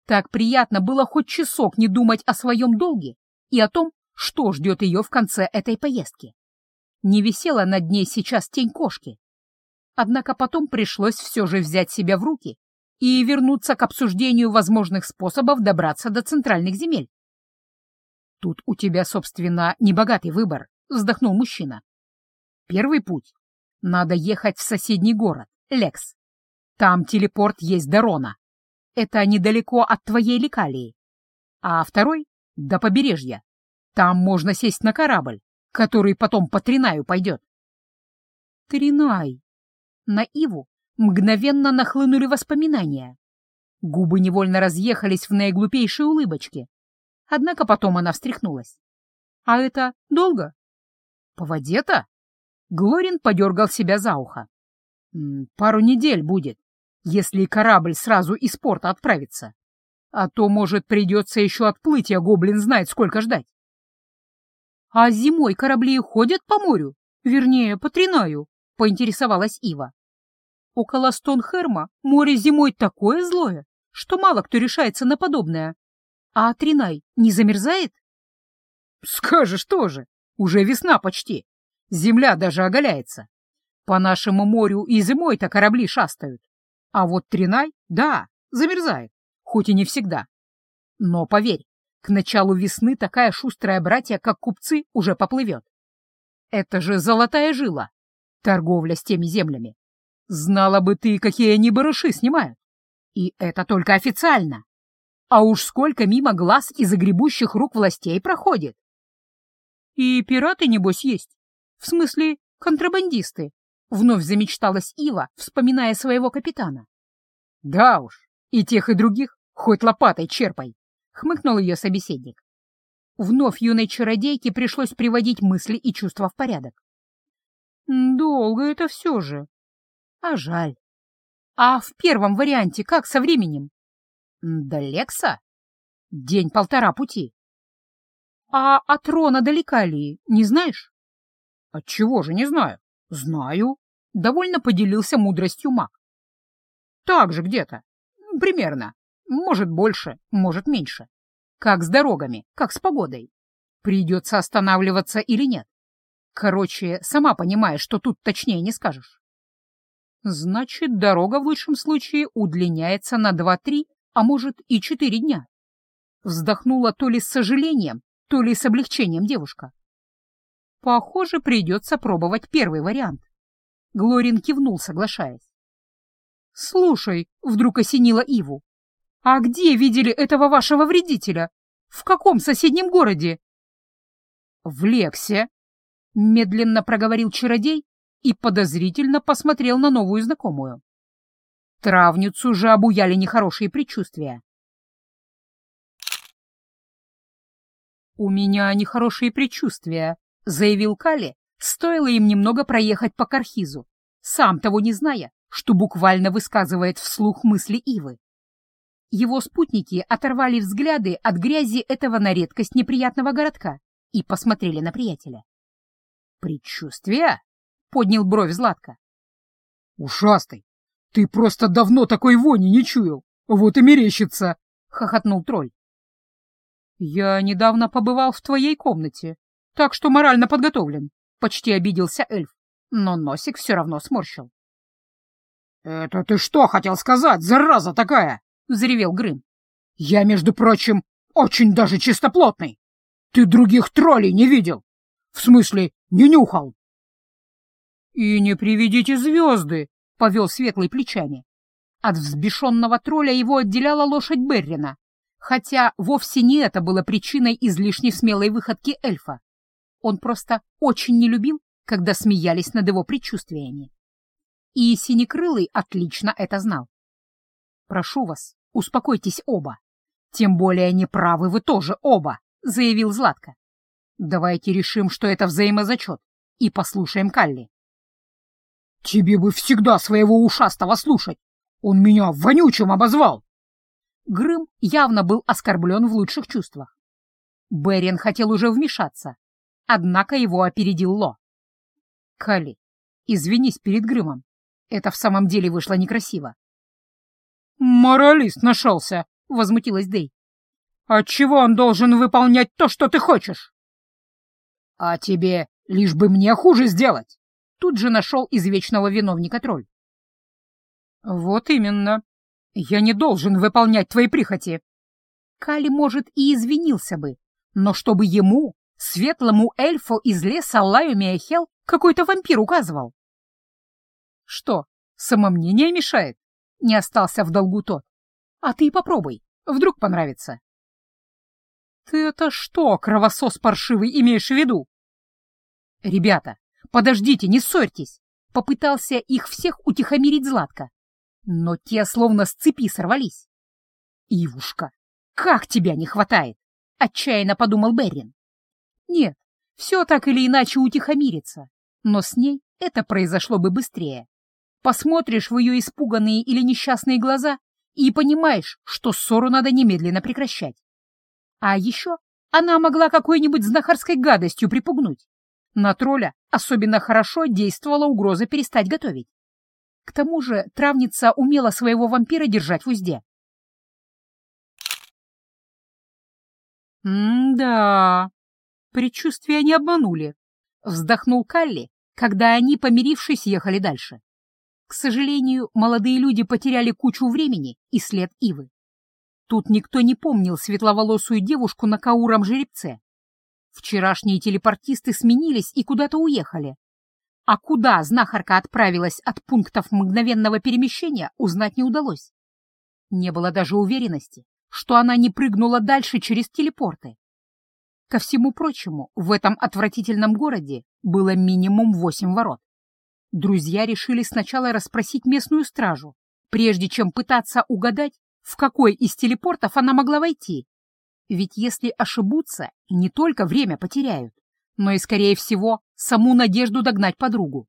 [SPEAKER 1] Так приятно было хоть часок не думать о своем долге и о том, что ждет ее в конце этой поездки. Не висела над ней сейчас тень кошки. Однако потом пришлось все же взять себя в руки и вернуться к обсуждению возможных способов добраться до центральных земель. «Тут у тебя, собственно, небогатый выбор», — вздохнул мужчина. «Первый путь. Надо ехать в соседний город, Лекс. Там телепорт есть до Рона. Это недалеко от твоей лекалии. А второй — до побережья. Там можно сесть на корабль который потом по Тринаю пойдет. Тринай. На Иву мгновенно нахлынули воспоминания. Губы невольно разъехались в наиглупейшие улыбочки. Однако потом она встряхнулась. А это долго? По воде-то? Глорин подергал себя за ухо. Пару недель будет, если корабль сразу из порта отправится. А то, может, придется еще отплыть, а гоблин знает, сколько ждать. «А зимой корабли ходят по морю? Вернее, по Тринаю?» — поинтересовалась Ива. «Около Стонхерма море зимой такое злое, что мало кто решается на подобное. А Тринай не замерзает?» «Скажешь тоже, уже весна почти. Земля даже оголяется. По нашему морю и зимой-то корабли шастают. А вот Тринай, да, замерзает, хоть и не всегда. Но поверь, к началу весны такая шустрая братья, как купцы, уже поплывет. Это же золотая жила, торговля с теми землями. Знала бы ты, какие они барыши снимают. И это только официально. А уж сколько мимо глаз и загребущих рук властей проходит. И пираты, небось, есть. В смысле, контрабандисты. Вновь замечталась Ива, вспоминая своего капитана. Да уж, и тех, и других хоть лопатой черпай. — хмыкнул ее собеседник. Вновь юной чародейке пришлось приводить мысли и чувства в порядок. «Долго это все же. А жаль. А в первом варианте как со временем?» «До Лекса? День-полтора пути». «А от Рона далека ли, не знаешь?» «Отчего же не знаю?» «Знаю», — довольно поделился мудростью маг. «Так же где-то. Примерно. Может, больше, может, меньше. Как с дорогами, как с погодой. Придется останавливаться или нет. Короче, сама понимаешь, что тут точнее не скажешь. Значит, дорога в лучшем случае удлиняется на два-три, а может и четыре дня. Вздохнула то ли с сожалением, то ли с облегчением девушка. Похоже, придется пробовать первый вариант. Глорин кивнул, соглашаясь. «Слушай», — вдруг осенила Иву, «А где видели этого вашего вредителя? В каком соседнем городе?» «В Лексе», — медленно проговорил чародей и подозрительно посмотрел на новую знакомую. Травницу же обуяли нехорошие предчувствия. «У меня нехорошие предчувствия», — заявил Кали, стоило им немного проехать по Кархизу, сам того не зная, что буквально высказывает вслух мысли Ивы. Его спутники оторвали взгляды от грязи этого на редкость неприятного городка и посмотрели на приятеля. «Предчувствие?» — поднял бровь Златко. «Ужасный! Ты просто давно такой вони не чуял! Вот и мерещится!» — хохотнул тролль. «Я недавно побывал в твоей комнате. так что морально подготовлен», — почти обиделся эльф, но носик все равно сморщил.
[SPEAKER 2] «Это ты что хотел сказать, зараза такая?» — взревел Грым. «Я, между прочим, очень даже чистоплотный. Ты других троллей не видел. В смысле, не нюхал».
[SPEAKER 1] «И не приведите звезды», — повел светлый плечами. От взбешенного тролля его отделяла лошадь Беррина, хотя вовсе не это было причиной излишне смелой выходки эльфа. Он просто очень не любил, когда смеялись над его предчувствиями. И Синекрылый отлично это знал. «Прошу вас, успокойтесь оба. Тем более неправы вы тоже оба», — заявил Златко. «Давайте решим, что это взаимозачет, и послушаем Калли».
[SPEAKER 2] «Тебе бы всегда своего ушастого слушать! Он меня вонючим обозвал!»
[SPEAKER 1] Грым явно был оскорблен в лучших чувствах. Берин хотел уже вмешаться, однако его опередил Ло. «Калли, извинись перед Грымом. Это в самом деле вышло некрасиво.
[SPEAKER 2] «Моралист нашелся!» — возмутилась Дэй. «Отчего он должен выполнять то, что ты хочешь?» «А тебе лишь бы мне хуже сделать!» Тут же нашел извечного виновника тролль.
[SPEAKER 1] «Вот именно. Я не должен выполнять твои прихоти». Кали, может, и извинился бы, но чтобы ему, светлому эльфу из леса Лаю Миахел, какой-то вампир указывал. Что, самомнение мешает? Не остался в долгу тот. А ты попробуй, вдруг понравится. Ты это что, кровосос паршивый, имеешь в виду? Ребята, подождите, не ссорьтесь. Попытался их всех утихомирить Златко. Но те словно с цепи сорвались. Ивушка, как тебя не хватает? Отчаянно подумал Берин. Нет, все так или иначе утихомирится, но с ней это произошло бы быстрее. Посмотришь в ее испуганные или несчастные глаза и понимаешь, что ссору надо немедленно прекращать. А еще она могла какой-нибудь знахарской гадостью припугнуть. На тролля особенно хорошо действовала угроза перестать готовить. К тому же травница умела своего вампира держать в узде. «М-да, предчувствия не обманули», — вздохнул Калли, когда они, помирившись, ехали дальше. К сожалению, молодые люди потеряли кучу времени и след Ивы. Тут никто не помнил светловолосую девушку на кауром жеребце. Вчерашние телепортисты сменились и куда-то уехали. А куда знахарка отправилась от пунктов мгновенного перемещения, узнать не удалось. Не было даже уверенности, что она не прыгнула дальше через телепорты. Ко всему прочему, в этом отвратительном городе было минимум восемь ворот. Друзья решили сначала расспросить местную стражу, прежде чем пытаться угадать, в какой из телепортов она могла войти. Ведь если ошибутся, не только время потеряют, но и, скорее всего, саму надежду догнать подругу.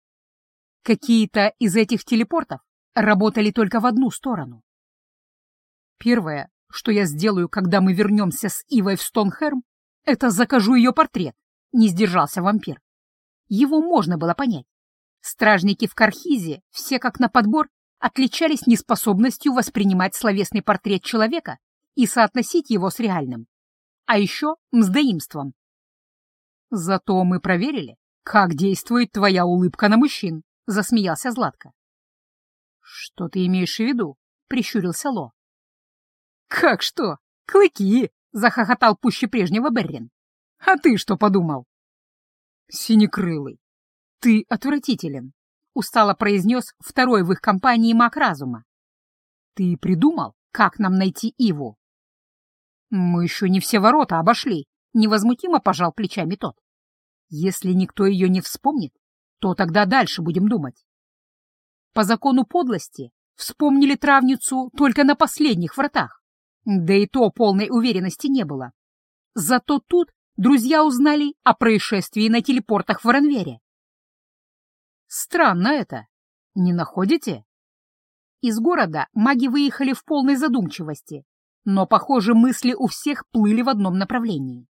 [SPEAKER 1] Какие-то из этих телепортов работали только в одну сторону. Первое, что я сделаю, когда мы вернемся с Ивой в Стонхерм, это закажу ее портрет, не сдержался вампир. Его можно было понять. Стражники в Кархизе, все как на подбор, отличались неспособностью воспринимать словесный портрет человека и соотносить его с реальным. А еще мздоимством. Зато мы проверили, как действует твоя улыбка на мужчин, — засмеялся Златко. Что ты имеешь в виду? — прищурился Ло. Как что? Клыки! — захохотал пуще прежнего Беррин. А ты что подумал? Синекрылый, «Ты отвратителен», — устало произнес второй в их компании маг разума. «Ты придумал, как нам найти Иву?» «Мы еще не все ворота обошли», — невозмутимо пожал плечами тот. «Если никто ее не вспомнит, то тогда дальше будем думать». По закону подлости вспомнили травницу только на последних вратах, да и то полной уверенности не было. Зато тут друзья узнали о происшествии на телепортах в Воронвере. Странно это, не находите? Из города маги выехали в полной задумчивости, но, похоже, мысли у всех плыли в одном направлении.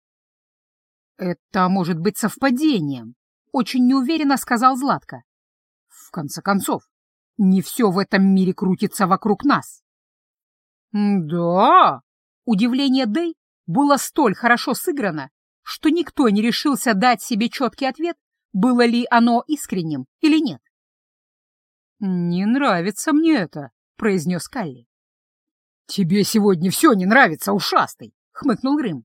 [SPEAKER 1] «Это может быть совпадением», — очень неуверенно сказал Златко. «В конце концов, не все в этом мире крутится вокруг нас». «Да?» — удивление Дэй было столь хорошо сыграно, что никто не решился дать себе четкий ответ, было ли оно искренним или нет.
[SPEAKER 2] «Не нравится мне это», — произнес Калли.
[SPEAKER 1] «Тебе сегодня все не нравится, ушастый», — хмыкнул Грым.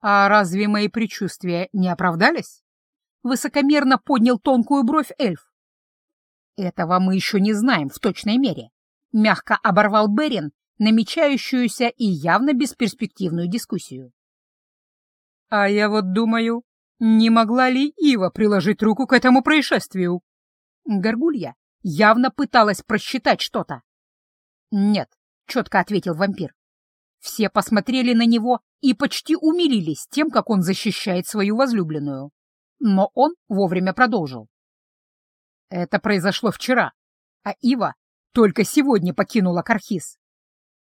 [SPEAKER 2] «А разве мои предчувствия не оправдались?»
[SPEAKER 1] Высокомерно поднял тонкую бровь эльф. «Этого мы еще не знаем в точной мере», — мягко оборвал Берин намечающуюся и явно бесперспективную дискуссию.
[SPEAKER 2] «А я вот думаю, не могла ли Ива приложить руку к этому происшествию?»
[SPEAKER 1] Горгулья явно пыталась просчитать что-то. «Нет», — четко ответил вампир. Все посмотрели на него и почти умилились тем, как он защищает свою возлюбленную. Но он вовремя продолжил. Это произошло вчера, а Ива только сегодня покинула Кархис.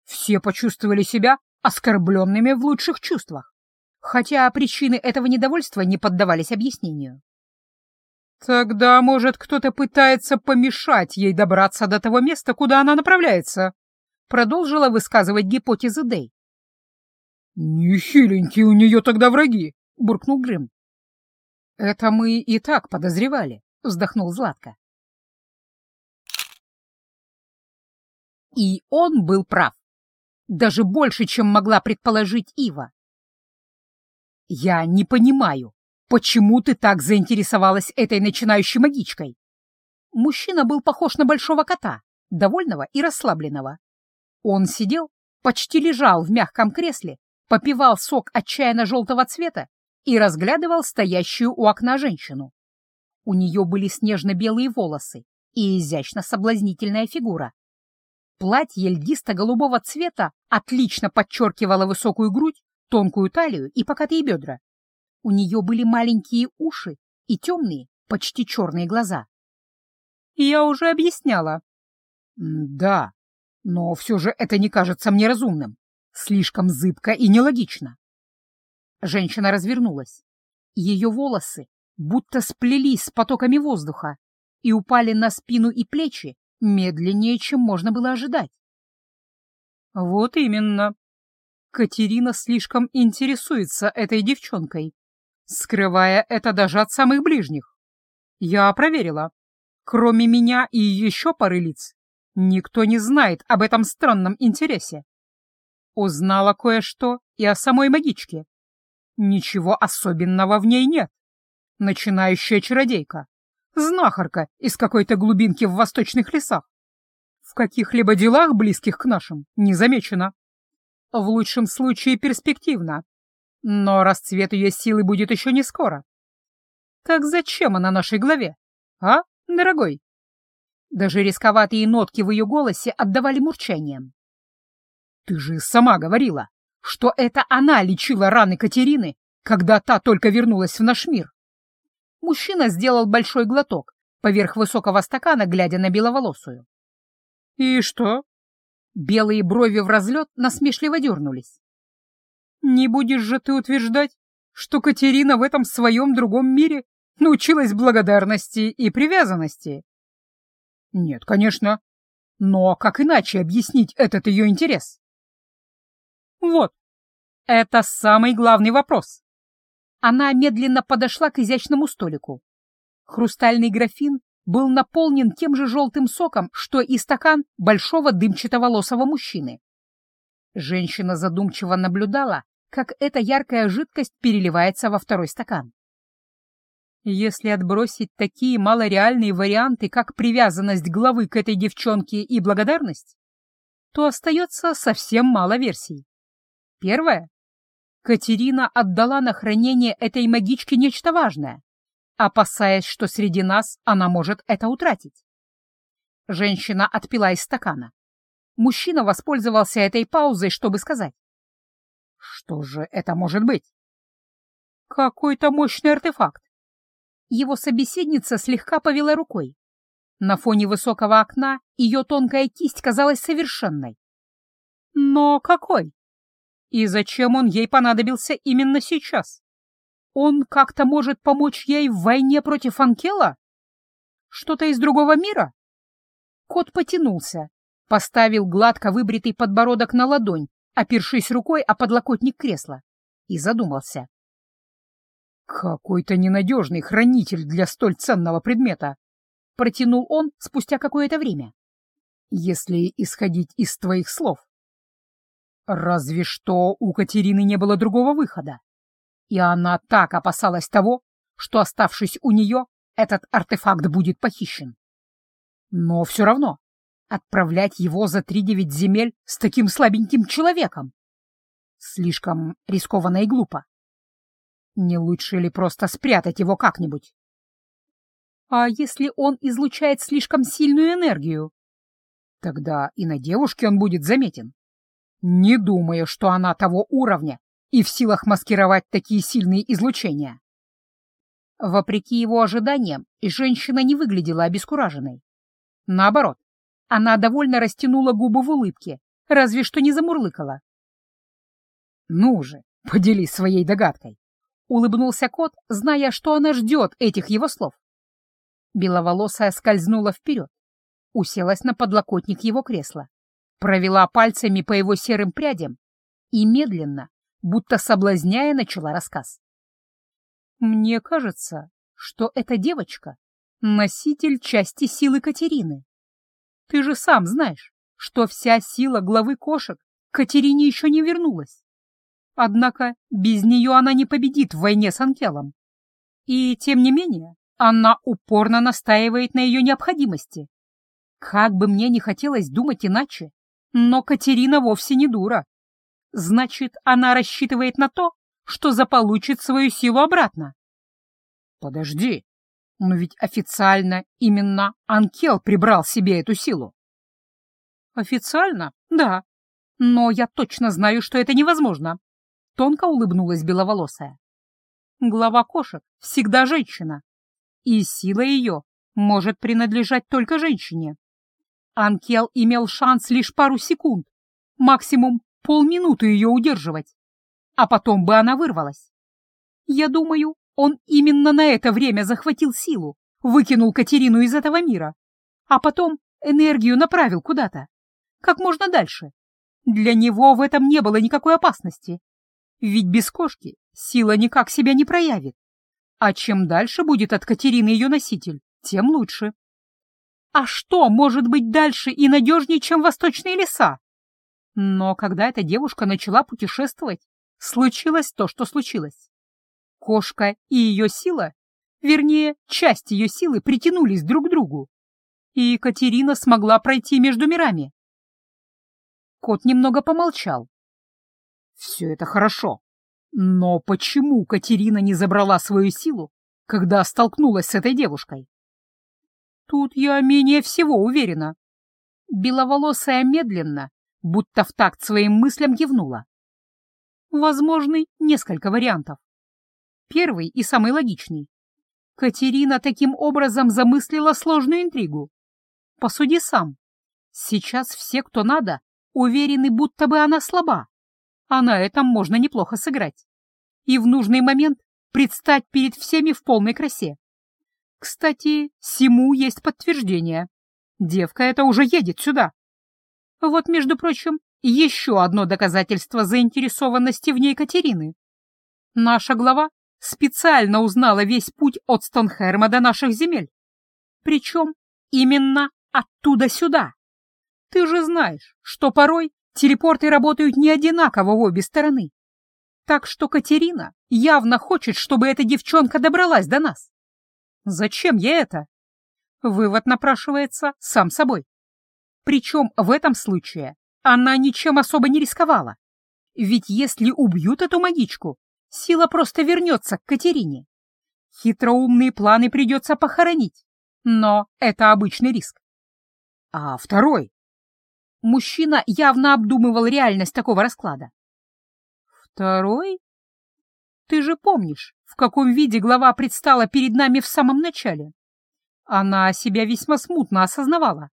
[SPEAKER 1] Все почувствовали себя оскорбленными в лучших чувствах, хотя причины этого недовольства не поддавались объяснению.
[SPEAKER 2] «Тогда, может, кто-то пытается помешать ей добраться до того места, куда она направляется?» Продолжила высказывать гипотезы Дэй. «Нехиленькие у нее тогда враги!» — буркнул Грым.
[SPEAKER 1] «Это мы и так подозревали», — вздохнул Златко. И он был прав даже больше, чем могла предположить Ива. «Я не понимаю, почему ты так заинтересовалась этой начинающей магичкой?» Мужчина был похож на большого кота, довольного и расслабленного. Он сидел, почти лежал в мягком кресле, попивал сок отчаянно желтого цвета и разглядывал стоящую у окна женщину. У нее были снежно-белые волосы и изящно соблазнительная фигура. Платье льдисто-голубого цвета отлично подчеркивало высокую грудь, тонкую талию и покатые бедра. У нее были маленькие уши и темные, почти черные глаза.
[SPEAKER 2] Я уже объясняла.
[SPEAKER 1] Да, но все же это не кажется мне разумным. Слишком зыбко и нелогично. Женщина развернулась. Ее волосы будто сплелись с потоками воздуха и упали на спину и плечи, медленнее, чем можно было ожидать.
[SPEAKER 2] Вот именно. Катерина слишком интересуется этой девчонкой, скрывая это даже от самых ближних. Я проверила. Кроме меня и еще пары лиц, никто не знает об этом странном интересе. Узнала кое-что и о самой магичке. Ничего особенного в ней нет. Начинающая чародейка знахарка из какой-то глубинки в восточных лесах. В каких-либо делах, близких к нашим, не замечено. В лучшем случае перспективно, но расцвет ее силы будет еще не скоро. Так зачем она нашей главе, а, дорогой? Даже рисковатые нотки в ее голосе отдавали мурчанием. Ты же сама говорила, что это она лечила раны Катерины, когда та только вернулась в наш мир. Мужчина сделал большой глоток, поверх высокого стакана, глядя на беловолосую. «И что?»
[SPEAKER 1] Белые брови в разлет насмешливо дернулись.
[SPEAKER 2] «Не будешь же ты утверждать, что Катерина в этом своем другом мире научилась благодарности и привязанности?»
[SPEAKER 1] «Нет, конечно. Но как иначе объяснить этот ее интерес?»
[SPEAKER 2] «Вот, это самый главный вопрос.
[SPEAKER 1] Она медленно подошла к изящному столику. Хрустальный графин был наполнен тем же желтым соком, что и стакан большого дымчато-волосого мужчины. Женщина задумчиво наблюдала, как эта яркая жидкость переливается во второй стакан.
[SPEAKER 2] Если отбросить такие малореальные варианты, как привязанность главы к этой девчонке и благодарность, то остается совсем мало версий. Первое Катерина отдала на хранение этой магичке нечто важное, опасаясь, что среди нас она может это утратить.
[SPEAKER 1] Женщина отпила из стакана. Мужчина воспользовался этой паузой, чтобы сказать. Что же это может быть?
[SPEAKER 2] Какой-то мощный артефакт.
[SPEAKER 1] Его собеседница слегка повела рукой. На фоне высокого окна ее тонкая кисть казалась совершенной.
[SPEAKER 2] Но какой? И зачем он ей понадобился именно сейчас? Он как-то может помочь ей в войне против Анкела? Что-то из другого мира?
[SPEAKER 1] Кот потянулся, поставил гладко выбритый подбородок на ладонь, опершись рукой о подлокотник кресла, и задумался.
[SPEAKER 2] Какой-то ненадежный хранитель для столь ценного предмета, протянул он спустя какое-то время. Если исходить из твоих слов. Разве что у Катерины не было другого выхода. И она так опасалась того, что, оставшись у нее, этот артефакт будет похищен. Но все равно отправлять его за три девять земель с таким слабеньким человеком слишком рискованно и глупо. Не лучше ли просто спрятать его как-нибудь? А если он излучает слишком сильную энергию? Тогда и на девушке он будет заметен. Не думаю, что она того уровня и в силах маскировать такие сильные излучения. Вопреки его ожиданиям, женщина не выглядела обескураженной. Наоборот, она довольно растянула губы в улыбке, разве что не замурлыкала. «Ну же, поделись своей догадкой!» — улыбнулся кот, зная, что она ждет этих его слов. Беловолосая скользнула вперед, уселась на подлокотник его кресла, провела пальцами по его серым прядям и медленно, будто соблазняя, начала рассказ. Мне кажется, что эта девочка — носитель части силы Катерины. Ты же сам знаешь, что вся сила главы кошек Катерине еще не вернулась. Однако без нее она не победит в войне с Анкелом. И, тем не менее, она упорно настаивает на ее необходимости. Как бы мне не хотелось думать иначе, но Катерина вовсе не дура. Значит, она рассчитывает на то, что заполучит свою силу обратно. Подожди, но ведь официально именно Анкел прибрал себе эту силу. Официально, да, но я точно знаю, что это невозможно. Тонко улыбнулась беловолосая. Глава кошек всегда женщина, и сила ее может принадлежать только женщине. Анкел имел шанс лишь пару секунд, максимум полминуты ее удерживать, а потом бы она вырвалась. Я думаю, он именно на это время захватил силу, выкинул Катерину из этого мира, а потом энергию направил куда-то, как можно дальше. Для него в этом не было никакой опасности, ведь без кошки сила никак себя не проявит. А чем дальше будет от Катерины ее носитель, тем лучше. А что может быть дальше и надежнее, чем восточные леса? Но когда эта девушка начала путешествовать, случилось то, что случилось. Кошка и ее сила, вернее, часть ее силы притянулись друг к другу, и Екатерина смогла пройти между мирами. Кот немного помолчал. Все это хорошо, но почему Катерина не забрала свою силу, когда столкнулась с этой девушкой? Тут я менее всего уверена. Беловолосая медленно, будто в такт своим мыслям кивнула. Возможны несколько вариантов. Первый и самый логичный. Катерина таким образом замыслила сложную интригу. Посуди сам. Сейчас все, кто надо, уверены, будто бы она слаба, а на этом можно неплохо сыграть. И в нужный момент предстать перед всеми в полной красе. Кстати, всему есть подтверждение. Девка эта уже едет сюда. Вот, между прочим, еще одно доказательство заинтересованности в ней Катерины. Наша глава специально узнала весь путь от Стонхерма до наших земель. Причем именно оттуда сюда. Ты же знаешь, что порой телепорты работают не одинаково в обе стороны. Так что Катерина явно хочет, чтобы эта девчонка добралась до нас. Зачем ей это? Вывод напрашивается сам собой. Причем в этом случае она ничем особо не рисковала. Ведь если убьют эту магичку, сила просто вернется к Катерине. Хитроумные планы придется похоронить, но это обычный риск. А второй? Мужчина явно обдумывал реальность такого расклада. Второй? Ты же помнишь, в каком виде глава предстала перед нами в самом начале? Она себя весьма смутно осознавала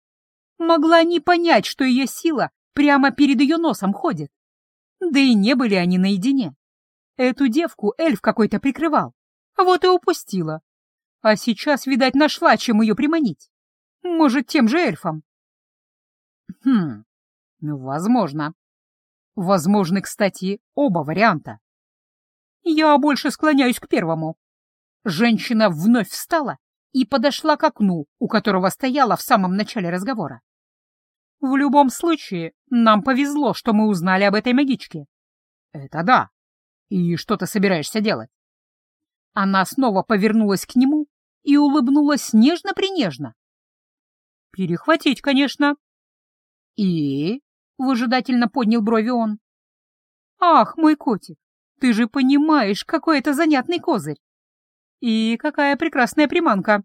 [SPEAKER 2] могла не понять, что ее сила прямо перед ее носом ходит. Да и не были они наедине. Эту девку эльф какой-то прикрывал, вот и упустила. А сейчас, видать, нашла, чем ее приманить. Может, тем же эльфом? Хм, ну, возможно. Возможны, кстати, оба варианта. Я больше склоняюсь к первому,
[SPEAKER 1] Женщина вновь встала и подошла к окну, у которого стояла в самом начале разговора. «В любом случае, нам повезло, что мы узнали об этой магичке». «Это да. И что ты собираешься делать?» Она снова повернулась к нему и улыбнулась нежно-принежно. «Перехватить, конечно». «И?» — выжидательно поднял брови он. «Ах, мой котик, ты же понимаешь, какой это занятный козырь! И какая прекрасная приманка!»